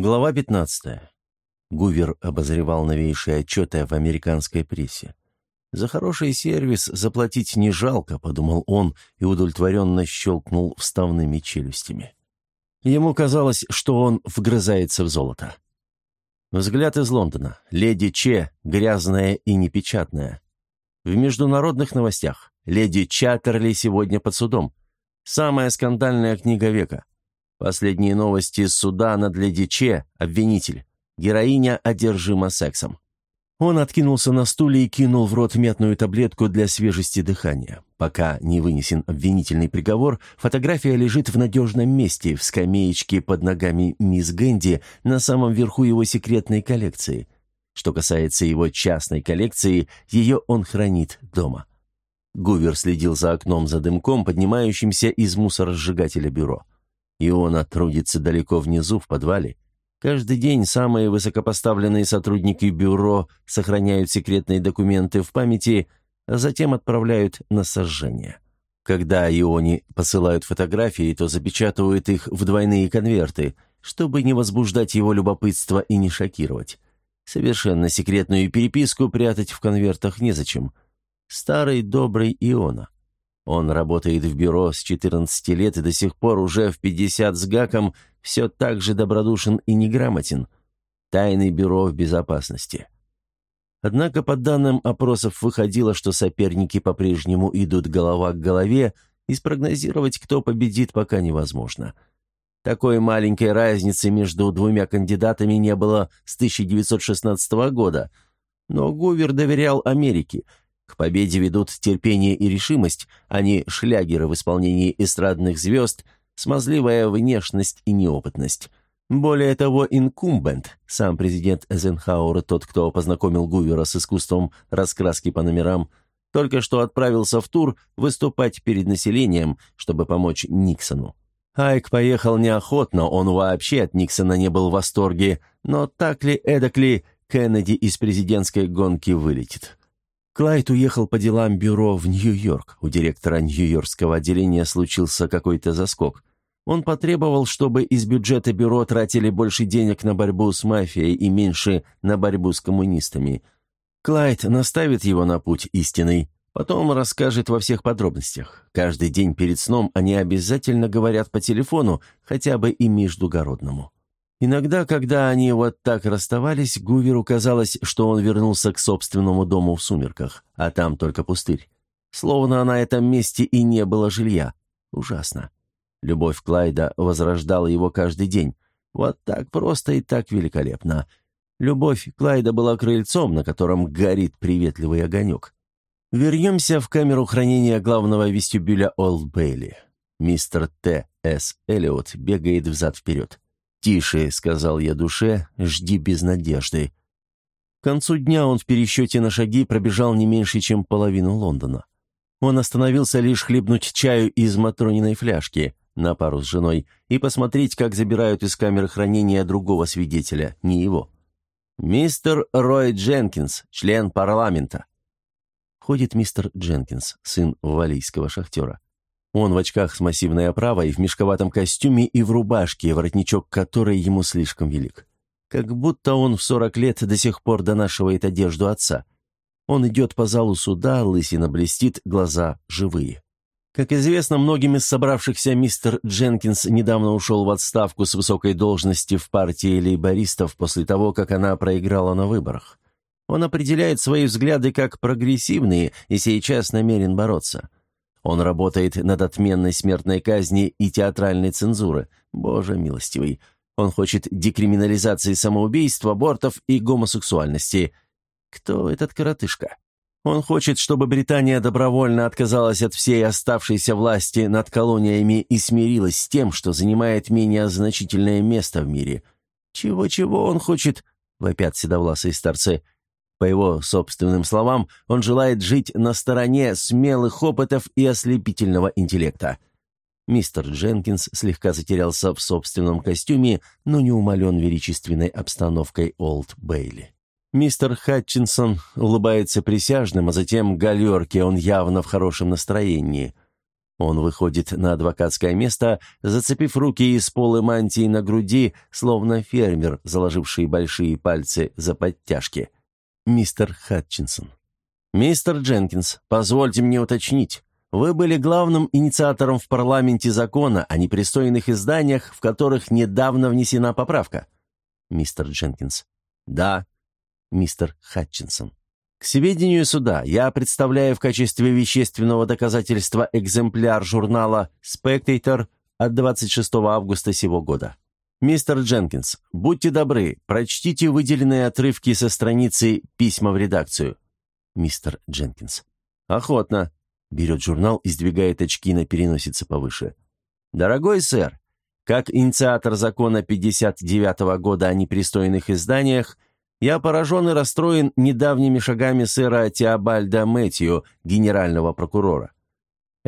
Глава 15. Гувер обозревал новейшие отчеты в американской прессе. «За хороший сервис заплатить не жалко», — подумал он и удовлетворенно щелкнул вставными челюстями. Ему казалось, что он вгрызается в золото. Взгляд из Лондона. Леди Че, грязная и непечатная. В международных новостях. Леди Чаттерли сегодня под судом. Самая скандальная книга века. Последние новости из суда над Леди обвинитель. Героиня одержима сексом. Он откинулся на стуле и кинул в рот мятную таблетку для свежести дыхания. Пока не вынесен обвинительный приговор, фотография лежит в надежном месте, в скамеечке под ногами мисс Гэнди на самом верху его секретной коллекции. Что касается его частной коллекции, ее он хранит дома. Гувер следил за окном за дымком, поднимающимся из мусоросжигателя бюро. Иона трудится далеко внизу, в подвале. Каждый день самые высокопоставленные сотрудники бюро сохраняют секретные документы в памяти, а затем отправляют на сожжение. Когда Иони посылают фотографии, то запечатывают их в двойные конверты, чтобы не возбуждать его любопытство и не шокировать. Совершенно секретную переписку прятать в конвертах незачем. Старый добрый Иона. Он работает в бюро с 14 лет и до сих пор уже в 50 с гаком все так же добродушен и неграмотен. Тайный бюро в безопасности. Однако по данным опросов выходило, что соперники по-прежнему идут голова к голове, и спрогнозировать, кто победит, пока невозможно. Такой маленькой разницы между двумя кандидатами не было с 1916 года, но Гувер доверял Америке – к победе ведут терпение и решимость, а не шлягеры в исполнении эстрадных звезд, смазливая внешность и неопытность. Более того, инкумбент, сам президент Эзенхауэр, тот, кто познакомил Гувера с искусством раскраски по номерам, только что отправился в тур выступать перед населением, чтобы помочь Никсону. Айк поехал неохотно, он вообще от Никсона не был в восторге, но так ли, эдак ли, Кеннеди из президентской гонки вылетит. Клайд уехал по делам бюро в Нью-Йорк. У директора Нью-Йоркского отделения случился какой-то заскок. Он потребовал, чтобы из бюджета бюро тратили больше денег на борьбу с мафией и меньше на борьбу с коммунистами. Клайд наставит его на путь истинный, потом расскажет во всех подробностях. Каждый день перед сном они обязательно говорят по телефону, хотя бы и междугородному. Иногда, когда они вот так расставались, Гуверу казалось, что он вернулся к собственному дому в сумерках, а там только пустырь. Словно на этом месте и не было жилья. Ужасно. Любовь Клайда возрождала его каждый день. Вот так просто и так великолепно. Любовь Клайда была крыльцом, на котором горит приветливый огонек. Вернемся в камеру хранения главного вестибюля Олд Бейли. Мистер Т. С. Эллиот бегает взад-вперед. «Тише», — сказал я душе, — «жди без надежды». К концу дня он в пересчете на шаги пробежал не меньше, чем половину Лондона. Он остановился лишь хлебнуть чаю из матрониной фляжки на пару с женой и посмотреть, как забирают из камеры хранения другого свидетеля, не его. «Мистер Рой Дженкинс, член парламента». Ходит мистер Дженкинс, сын валийского шахтера. Он в очках с массивной оправой, в мешковатом костюме и в рубашке, воротничок которой ему слишком велик. Как будто он в сорок лет до сих пор донашивает одежду отца. Он идет по залу суда, лысина блестит, глаза живые. Как известно многим из собравшихся, мистер Дженкинс недавно ушел в отставку с высокой должности в партии лейбористов после того, как она проиграла на выборах. Он определяет свои взгляды как прогрессивные и сейчас намерен бороться. Он работает над отменной смертной казни и театральной цензуры. Боже милостивый. Он хочет декриминализации самоубийств, абортов и гомосексуальности. Кто этот коротышка? Он хочет, чтобы Британия добровольно отказалась от всей оставшейся власти над колониями и смирилась с тем, что занимает менее значительное место в мире. Чего-чего он хочет, вопят седовласые старцы, — по его собственным словам, он желает жить на стороне смелых опытов и ослепительного интеллекта. Мистер Дженкинс слегка затерялся в собственном костюме, но не умолен величественной обстановкой Олд Бейли. Мистер Хатчинсон улыбается присяжным, а затем галерке, он явно в хорошем настроении. Он выходит на адвокатское место, зацепив руки из полы мантии на груди, словно фермер, заложивший большие пальцы за подтяжки. Мистер Хатчинсон. «Мистер Дженкинс, позвольте мне уточнить. Вы были главным инициатором в парламенте закона о непристойных изданиях, в которых недавно внесена поправка». Мистер Дженкинс. «Да». Мистер Хатчинсон. К сведению суда, я представляю в качестве вещественного доказательства экземпляр журнала «Spectator» от 26 августа сего года. Мистер Дженкинс, будьте добры, прочтите выделенные отрывки со страницы «Письма в редакцию». Мистер Дженкинс. Охотно. Берет журнал и сдвигает очки на переносице повыше. Дорогой сэр, как инициатор закона 59 -го года о непристойных изданиях, я поражен и расстроен недавними шагами сэра Теобальда Мэтью, генерального прокурора.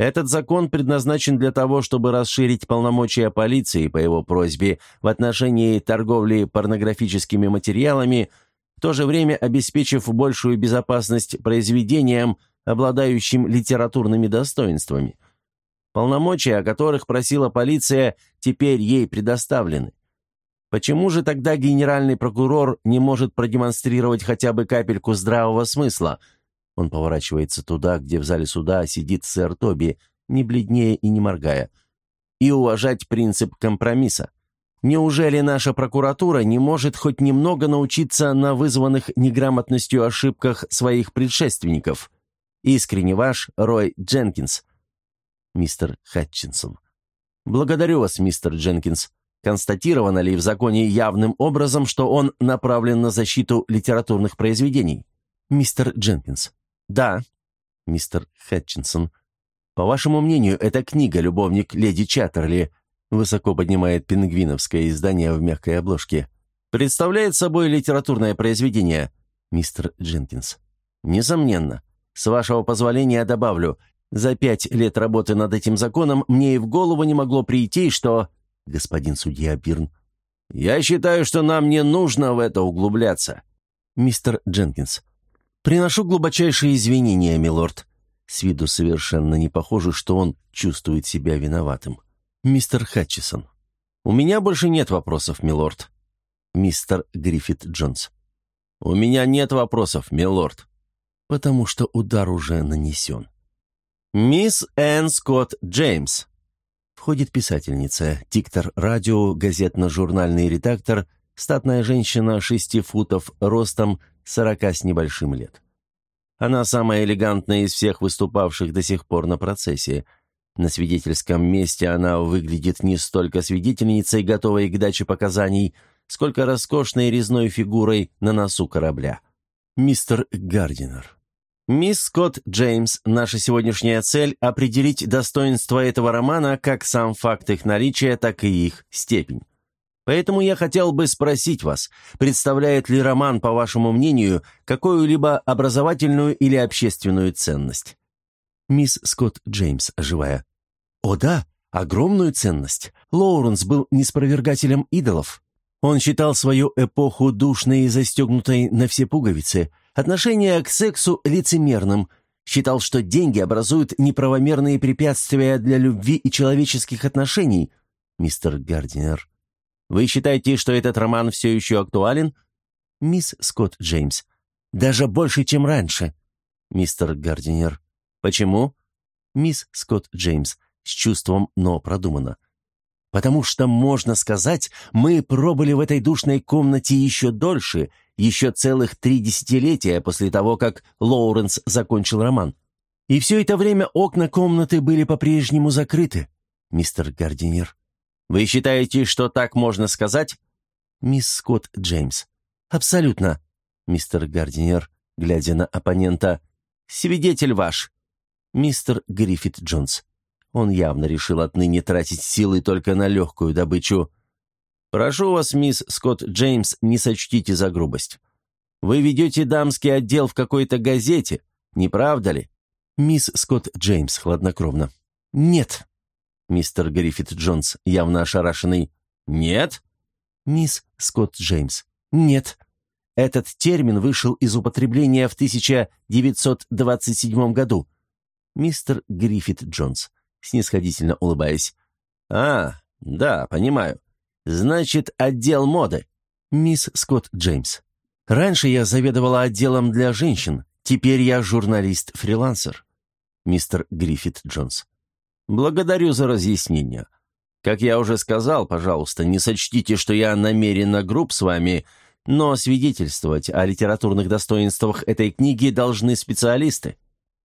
Этот закон предназначен для того, чтобы расширить полномочия полиции по его просьбе в отношении торговли порнографическими материалами, в то же время обеспечив большую безопасность произведениям, обладающим литературными достоинствами. Полномочия, о которых просила полиция, теперь ей предоставлены. Почему же тогда генеральный прокурор не может продемонстрировать хотя бы капельку здравого смысла? Он поворачивается туда, где в зале суда сидит сэр Тоби, не бледнее и не моргая. И уважать принцип компромисса. Неужели наша прокуратура не может хоть немного научиться на вызванных неграмотностью ошибках своих предшественников? Искренне ваш Рой Дженкинс. Мистер Хатчинсон. Благодарю вас, мистер Дженкинс. Констатировано ли в законе явным образом, что он направлен на защиту литературных произведений? Мистер Дженкинс. Да. Мистер Хэтчинсон. По вашему мнению, эта книга «Любовник леди Чаттерли» высоко поднимает пингвиновское издание в мягкой обложке. Представляет собой литературное произведение, мистер Дженкинс. Несомненно. С вашего позволения добавлю, за пять лет работы над этим законом мне и в голову не могло прийти, что господин судья Бирн. «Я считаю, что нам не нужно в это углубляться». «Мистер Дженкинс, приношу глубочайшие извинения, милорд». С виду совершенно не похоже, что он чувствует себя виноватым. «Мистер Хатчисон, у меня больше нет вопросов, милорд». «Мистер Гриффит Джонс, у меня нет вопросов, милорд». «Потому что удар уже нанесен». «Мисс Энн Скотт Джеймс», Входит писательница, диктор радио, газетно-журнальный редактор, статная женщина шести футов ростом, сорока с небольшим лет. Она самая элегантная из всех выступавших до сих пор на процессе. На свидетельском месте она выглядит не столько свидетельницей, готовой к даче показаний, сколько роскошной резной фигурой на носу корабля. Мистер Гардинер. Мисс Скотт Джеймс, наша сегодняшняя цель – определить достоинство этого романа, как сам факт их наличия, так и их степень. Поэтому я хотел бы спросить вас, представляет ли роман, по вашему мнению, какую-либо образовательную или общественную ценность? Мисс Скотт Джеймс, оживая. О да, огромную ценность. Лоуренс был неспровергателем идолов. Он считал свою эпоху душной и застегнутой на все пуговицы, Отношение к сексу лицемерным. Считал, что деньги образуют неправомерные препятствия для любви и человеческих отношений. Мистер Гардинер. Вы считаете, что этот роман все еще актуален? Мисс Скотт Джеймс. Даже больше, чем раньше. Мистер Гардинер. Почему? Мисс Скотт Джеймс. С чувством, но продуманно. Потому что, можно сказать, мы пробыли в этой душной комнате еще дольше, еще целых три десятилетия после того, как Лоуренс закончил роман. И все это время окна комнаты были по-прежнему закрыты, мистер Гардинер. Вы считаете, что так можно сказать? Мисс Скотт Джеймс. Абсолютно, мистер Гардинер, глядя на оппонента. Свидетель ваш. Мистер Гриффит Джонс. Он явно решил отныне тратить силы только на легкую добычу. «Прошу вас, мисс Скотт Джеймс, не сочтите за грубость. Вы ведете дамский отдел в какой-то газете, не правда ли?» Мисс Скотт Джеймс хладнокровно. «Нет». Мистер Гриффит Джонс, явно ошарашенный. «Нет?» Мисс Скотт Джеймс. «Нет». Этот термин вышел из употребления в 1927 году. Мистер Гриффит Джонс. снисходительно улыбаясь. «А, да, понимаю. Значит, отдел моды». «Мисс Скотт Джеймс. Раньше я заведовала отделом для женщин, теперь я журналист-фрилансер». Мистер Гриффит Джонс. «Благодарю за разъяснение. Как я уже сказал, пожалуйста, не сочтите, что я намеренно груб с вами, но свидетельствовать о литературных достоинствах этой книги должны специалисты.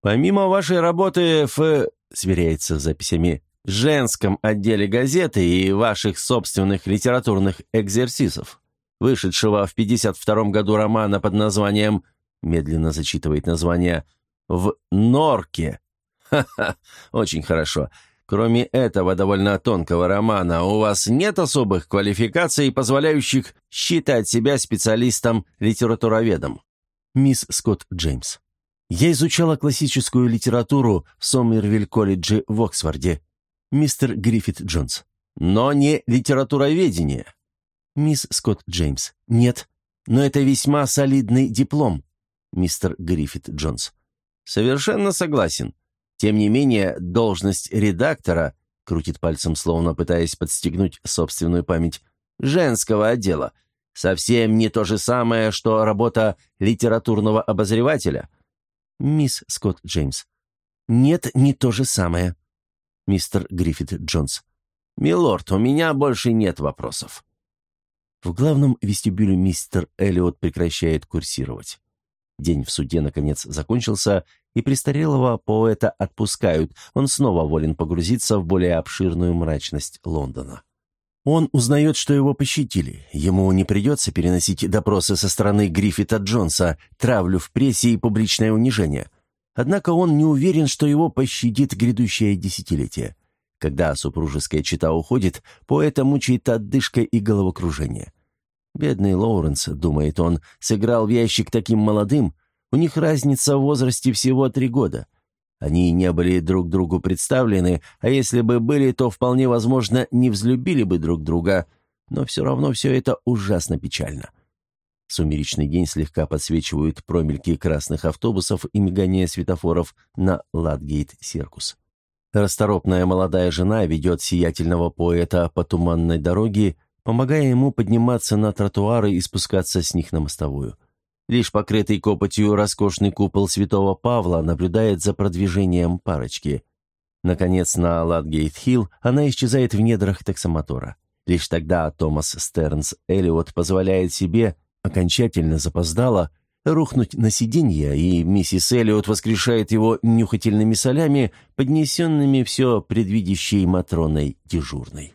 Помимо вашей работы в, сверяется с записями, женском отделе газеты и ваших собственных литературных экзерсисов, вышедшего в 52 году романа под названием, медленно зачитывает название, «В Норке». Ха-ха, очень хорошо. Кроме этого довольно тонкого романа, у вас нет особых квалификаций, позволяющих считать себя специалистом-литературоведом? Мисс Скотт Джеймс. Я изучала классическую литературу в Сомервиль-колледже в Оксфорде. Мистер Гриффит Джонс. Но не литературоведение. Мисс Скотт Джеймс. Нет. Но это весьма солидный диплом. Мистер Гриффит Джонс. Совершенно согласен. Тем не менее, должность редактора, крутит пальцем, словно пытаясь подстегнуть собственную память, женского отдела, совсем не то же самое, что работа литературного обозревателя. Мисс Скотт Джеймс. Нет, не то же самое. Мистер Гриффит Джонс. «Милорд, у меня больше нет вопросов». В главном вестибюле мистер Эллиот прекращает курсировать. День в суде, наконец, закончился, и престарелого поэта отпускают, он снова волен погрузиться в более обширную мрачность Лондона. Он узнает, что его пощадили. Ему не придется переносить допросы со стороны Гриффита Джонса, травлю в прессе и публичное унижение. Однако он не уверен, что его пощадит грядущее десятилетие. Когда супружеская чита уходит, поэта мучает отдышка и головокружение. Бедный Лоуренс, думает он, сыграл в ящик таким молодым, у них разница в возрасте всего три года. Они не были друг другу представлены, а если бы были, то вполне возможно не взлюбили бы друг друга, но все равно все это ужасно печально. Сумеречный день слегка подсвечивают промельки красных автобусов и мигание светофоров на Ладгейт-Серкус. Расторопная молодая жена ведет сиятельного поэта по туманной дороге, помогая ему подниматься на тротуары и спускаться с них на мостовую. Лишь покрытый копотью роскошный купол святого Павла наблюдает за продвижением парочки. Наконец, на Ладгейт-Хилл она исчезает в недрах таксомотора. Лишь тогда Томас Стернс Эллиот позволяет себе, окончательно запоздало, рухнуть на сиденье, и миссис Эллиот воскрешает его нюхательными солями, поднесенными все предвидящей Матроной дежурной.